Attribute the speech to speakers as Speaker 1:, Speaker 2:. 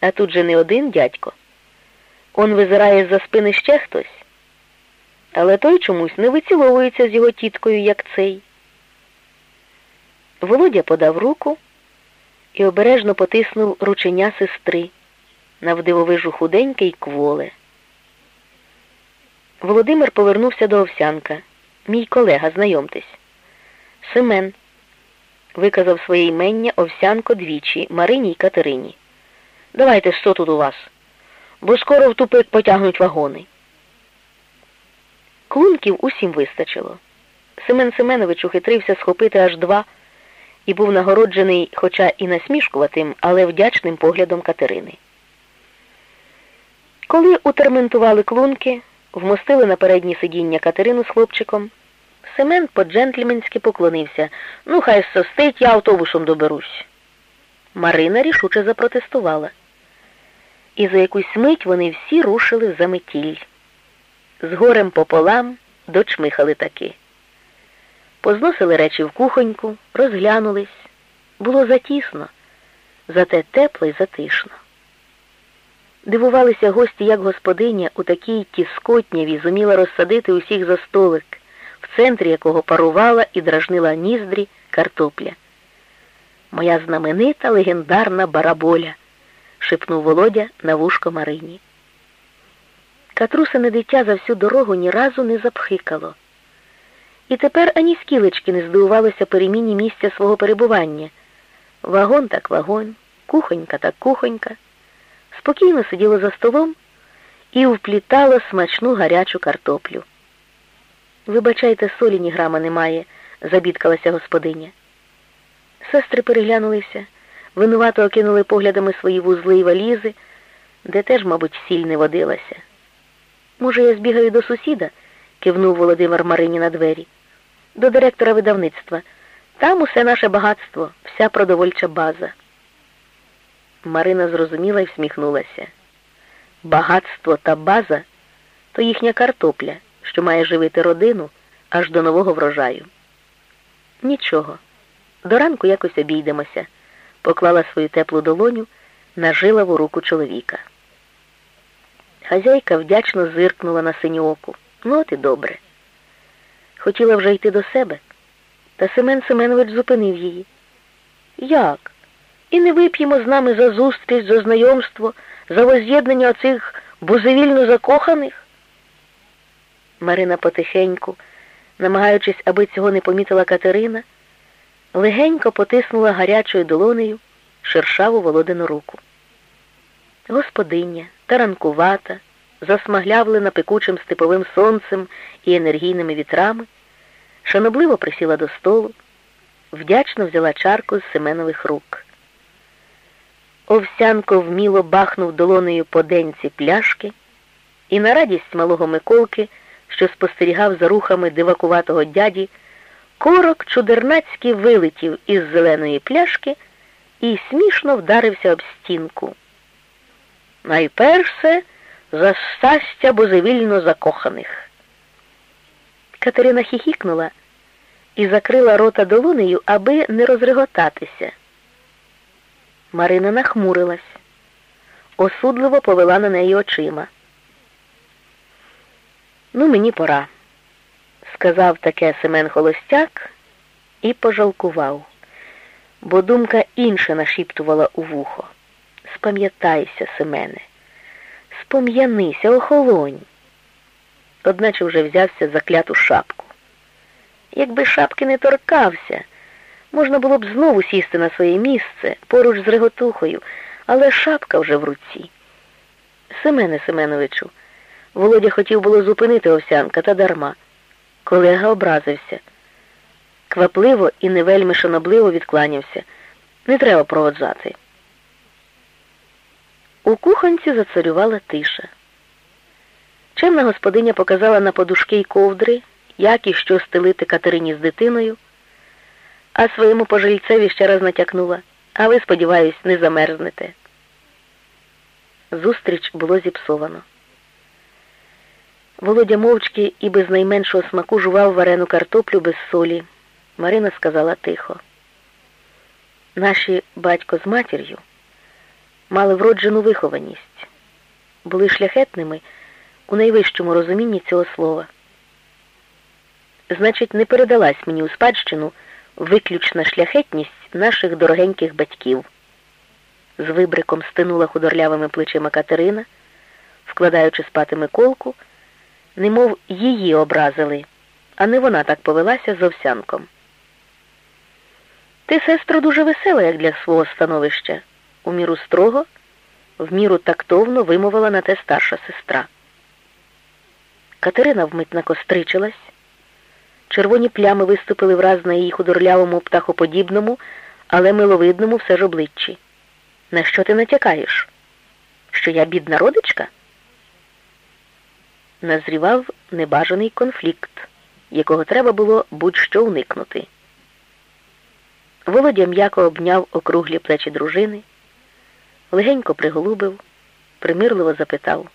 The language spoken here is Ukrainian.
Speaker 1: А тут же не один дядько. Он визирає з-за спини ще хтось. Але той чомусь не виціловується з його тіткою, як цей. Володя подав руку і обережно потиснув рученя сестри, навдивовижу худеньке й кволе. Володимир повернувся до овсянка. Мій колега, знайомтесь. Семен виказав своє імення овсянко двічі Марині й Катерині. Давайте що тут у вас, бо скоро в тупик потягнуть вагони. Клунків усім вистачило. Семен Семенович ухитрився схопити аж два і був нагороджений, хоча і насмішкуватим, але вдячним поглядом Катерини. Коли утерментували клунки, вмостили на переднє сидіння Катерину з хлопчиком, Семен по-джентльменськи поклонився. Ну, хай состить, я автобусом доберусь. Марина рішуче запротестувала. І за якусь мить вони всі рушили за метіль. З горем пополам дочмихали таки. Позносили речі в кухоньку, розглянулись. Було затісно, зате тепло й затишно. Дивувалися гості, як господиня у такій тіскотняві зуміла розсадити усіх за столик, в центрі якого парувала і дражнила ніздрі картопля. Моя знаменита легендарна бараболя, шепнув Володя на вушко Марині. Катрусине дитя за всю дорогу ні разу не запхикало. І тепер ані скілечки не здивувалося переміні місця свого перебування. Вагон так вагон, кухонька так кухонька. Спокійно сиділо за столом і вплітало смачну гарячу картоплю. Вибачайте, солі ні грама немає, забідкалася господиня. Сестри переглянулися, винувато окинули поглядами свої вузли й валізи, де теж, мабуть, сіль не водилася. Може, я збігаю до сусіда? кивнув Володимир Марині на двері. До директора видавництва. Там усе наше багатство, вся продовольча база. Марина зрозуміла і всміхнулася. Багатство та база то їхня картопля, що має живити родину аж до нового врожаю. Нічого. До ранку якось обійдемося, поклала свою теплу долоню на жилаву руку чоловіка. Хазяйка вдячно зиркнула на синьоку. Ну, от і добре. Хотіла вже йти до себе, та Семен Семенович зупинив її. Як? І не вип'ємо з нами за зустріч, за знайомство, за воз'єднання оцих бузевільно закоханих? Марина потихеньку, намагаючись, аби цього не помітила Катерина, легенько потиснула гарячою долонею шершаву володину руку. Господиня, таранкувата, засмаглявлена пекучим степовим сонцем і енергійними вітрами, шанобливо присіла до столу, вдячно взяла чарку з Семенових рук. Овсянко вміло бахнув долонею по денці пляшки, і на радість малого Миколки, що спостерігав за рухами дивакуватого дяді, корок чудернацький вилетів із зеленої пляшки і смішно вдарився об стінку. Найперше за щастя бозевільно закоханих. Катерина хіхікнула і закрила рота долонею, аби не розреготатися. Марина нахмурилась, осудливо повела на неї очима. Ну, мені пора, сказав таке Семен Холостяк і пожалкував, бо думка інша нашіптувала у вухо. Спам'ятайся, Семене, спом'янися, охолонь. Одначе вже взявся за кляту шапку. Якби шапки не торкався, можна було б знову сісти на своє місце поруч з реготухою, але шапка вже в руці. Семене Семеновичу, Володя хотів було зупинити овсянка та дарма. Колега образився. Квапливо і не вельми шанобливо відкланявся. Не треба проводжати. У кухонці зацарювала тиша. Чемна господиня показала на подушки й ковдри, як і що стелити Катерині з дитиною, а своєму пожильцеві ще раз натякнула, а ви, сподіваюсь, не замерзнете. Зустріч було зіпсовано. Володя мовчки і без найменшого смаку жував варену картоплю без солі. Марина сказала тихо. Наші батько з матір'ю мали вроджену вихованість, були шляхетними у найвищому розумінні цього слова. Значить, не передалась мені у спадщину виключна шляхетність наших дорогеньких батьків. З вибриком стинула худорлявими плечима Катерина, вкладаючи спати Миколку, немов її образили, а не вона так повелася з овсянком. Ти, сестро, дуже весела, як для свого становища, у міру строго, в міру тактовно вимовила на те старша сестра. Катерина вмить накостричилась. Червоні плями виступили враз на її худорлявому птахоподібному, але миловидному все ж обличчі. На що ти натякаєш? Що я бідна родичка? Назрівав небажаний конфлікт, якого треба було будь-що уникнути. Володя м'яко обняв округлі плечі дружини, легенько приголубив, примирливо запитав.